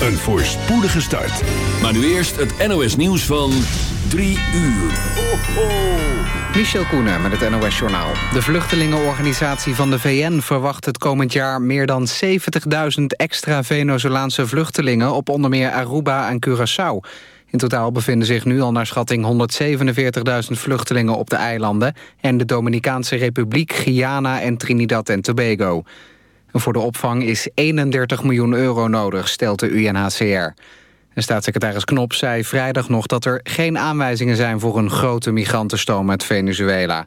Een voorspoedige start. Maar nu eerst het NOS nieuws van 3 uur. Ho, ho. Michel Koenen met het NOS-journaal. De vluchtelingenorganisatie van de VN verwacht het komend jaar... meer dan 70.000 extra Venezolaanse vluchtelingen... op onder meer Aruba en Curaçao. In totaal bevinden zich nu al naar schatting 147.000 vluchtelingen op de eilanden... en de Dominicaanse Republiek, Guyana en Trinidad en Tobago. Voor de opvang is 31 miljoen euro nodig, stelt de UNHCR. En staatssecretaris Knop zei vrijdag nog dat er geen aanwijzingen zijn... voor een grote migrantenstoom uit Venezuela.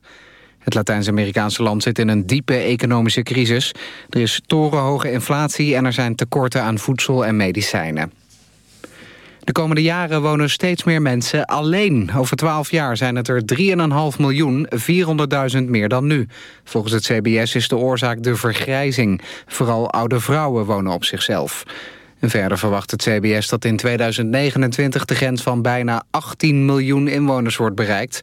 Het Latijns-Amerikaanse land zit in een diepe economische crisis. Er is torenhoge inflatie en er zijn tekorten aan voedsel en medicijnen. De komende jaren wonen steeds meer mensen alleen. Over 12 jaar zijn het er 3,5 miljoen, 400.000 meer dan nu. Volgens het CBS is de oorzaak de vergrijzing. Vooral oude vrouwen wonen op zichzelf. En verder verwacht het CBS dat in 2029 de grens van bijna 18 miljoen inwoners wordt bereikt.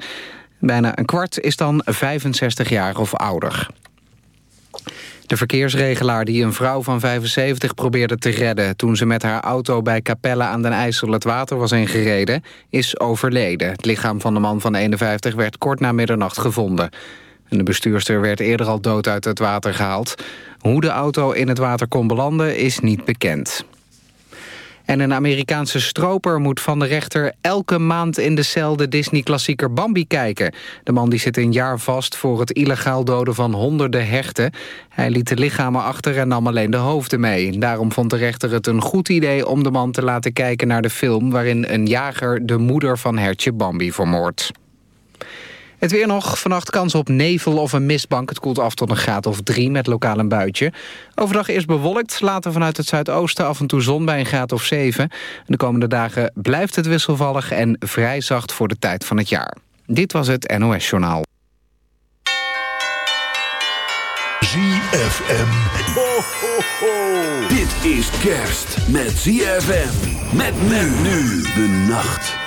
Bijna een kwart is dan 65 jaar of ouder. De verkeersregelaar die een vrouw van 75 probeerde te redden... toen ze met haar auto bij Capelle aan den IJssel het water was ingereden... is overleden. Het lichaam van de man van 51 werd kort na middernacht gevonden. de bestuurster werd eerder al dood uit het water gehaald. Hoe de auto in het water kon belanden is niet bekend. En een Amerikaanse stroper moet van de rechter elke maand in de cel de Disney-klassieker Bambi kijken. De man die zit een jaar vast voor het illegaal doden van honderden hechten. Hij liet de lichamen achter en nam alleen de hoofden mee. Daarom vond de rechter het een goed idee om de man te laten kijken naar de film... waarin een jager de moeder van hertje Bambi vermoordt. Het weer nog. Vannacht kans op nevel of een mistbank. Het koelt af tot een graad of drie met lokaal een buitje. Overdag eerst bewolkt. Later vanuit het zuidoosten af en toe zon bij een graad of zeven. De komende dagen blijft het wisselvallig en vrij zacht voor de tijd van het jaar. Dit was het NOS Journaal. ZFM. Ho, ho, ho. Dit is kerst met ZFM. Met men nu de nacht.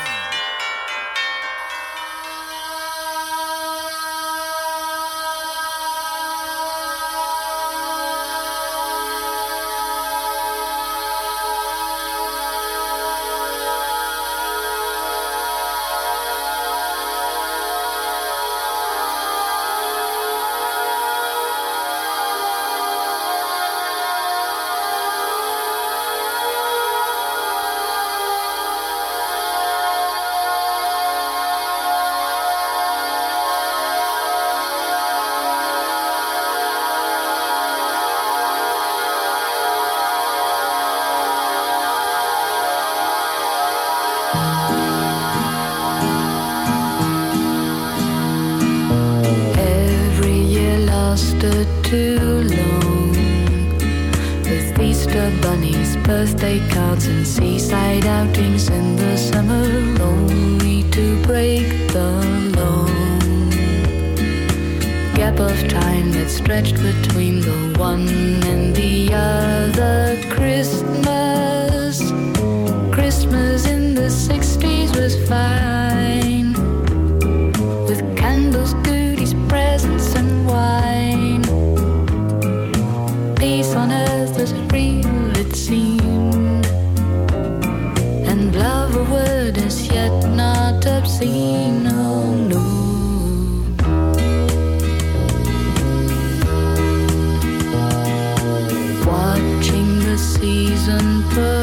Watching the season burn.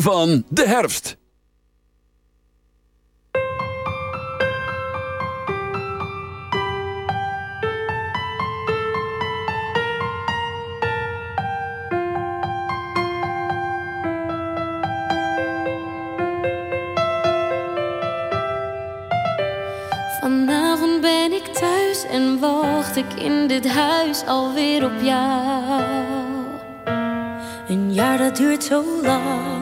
Van de herfst. Vanavond ben ik thuis en wacht ik in dit huis alweer op jou. Een jaar dat duurt zo lang,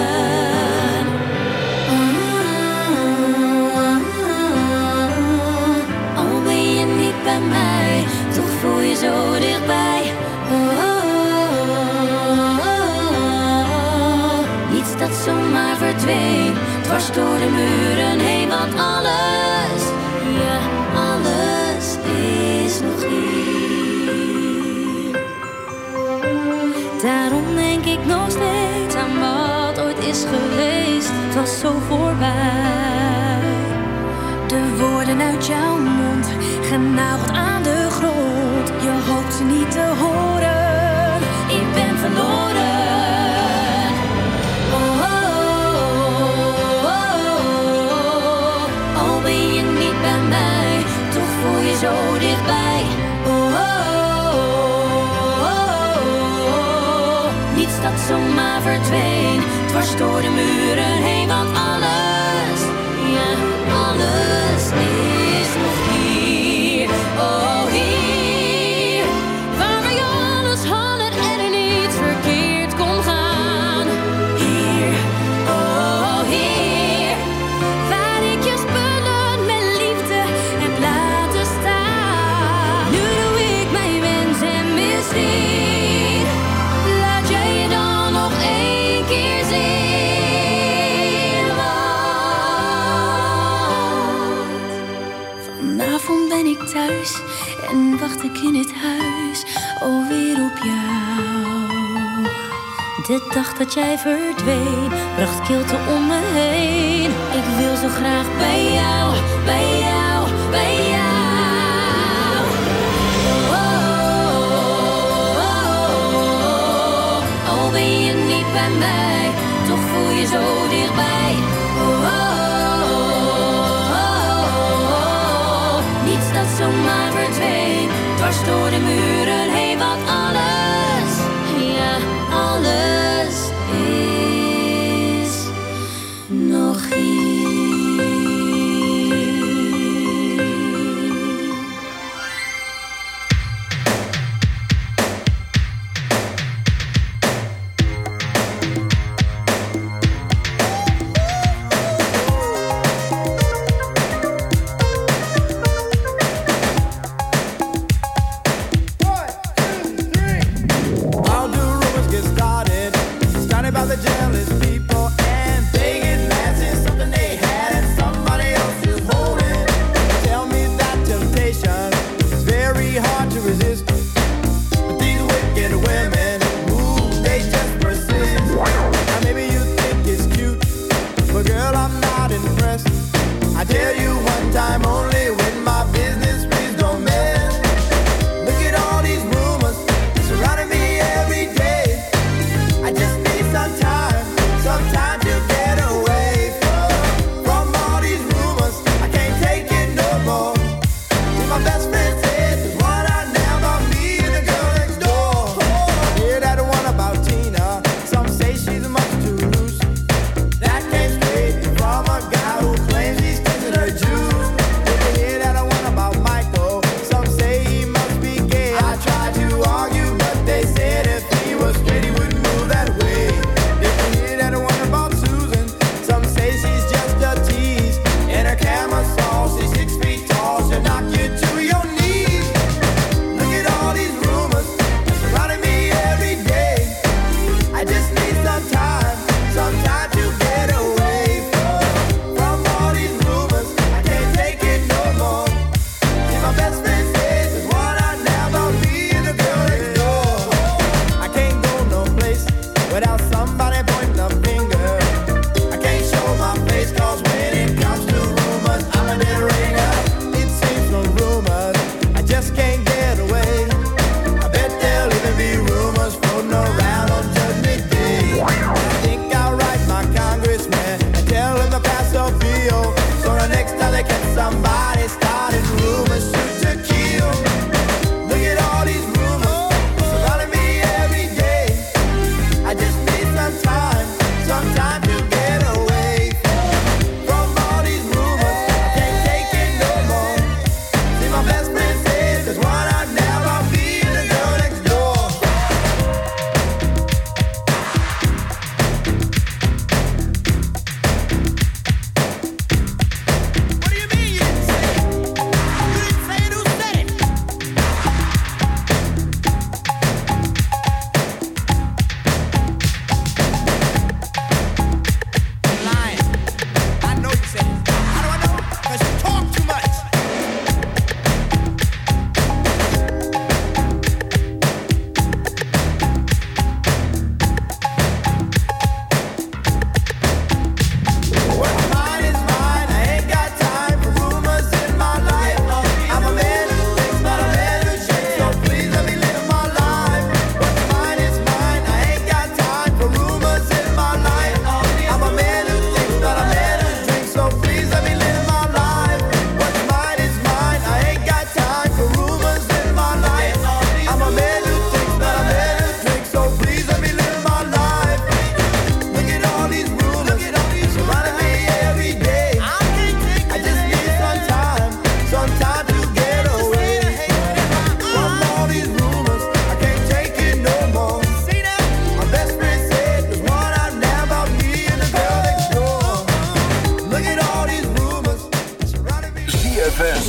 Bij mij, toch voel je zo dichtbij. Oh, oh, oh, Niets dat zomaar verdween, dwars door de muren heen, want alles, ja, alles is nog hier. Daarom denk ik nog steeds aan wat ooit is geweest, het was zo voorbij. De woorden uit jouw mond genageld aan de grond. Je hoopt ze niet te horen. Ik ben verloren. Oh, oh, oh, Al ben je niet bij mij, toch voel je zo dichtbij. Niets dat zomaar verdween, dwars door de muren heen, want endlessly wacht ik in het huis alweer op jou. De dag dat jij verdween, bracht kilte om me heen. Ik wil zo graag bij jou, bij jou, bij jou. Oh, Al ben je niet bij mij, toch voel je zo dichtbij. Dwars door de muren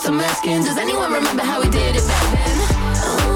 some Does anyone remember how we did it back then? Oh.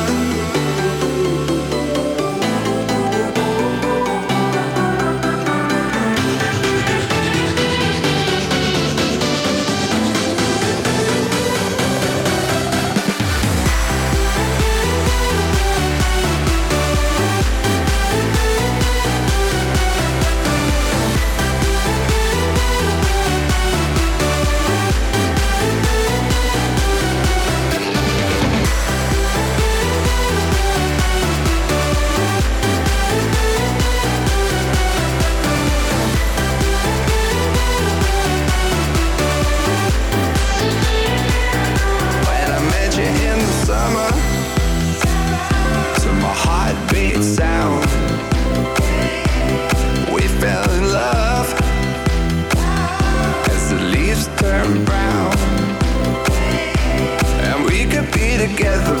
together.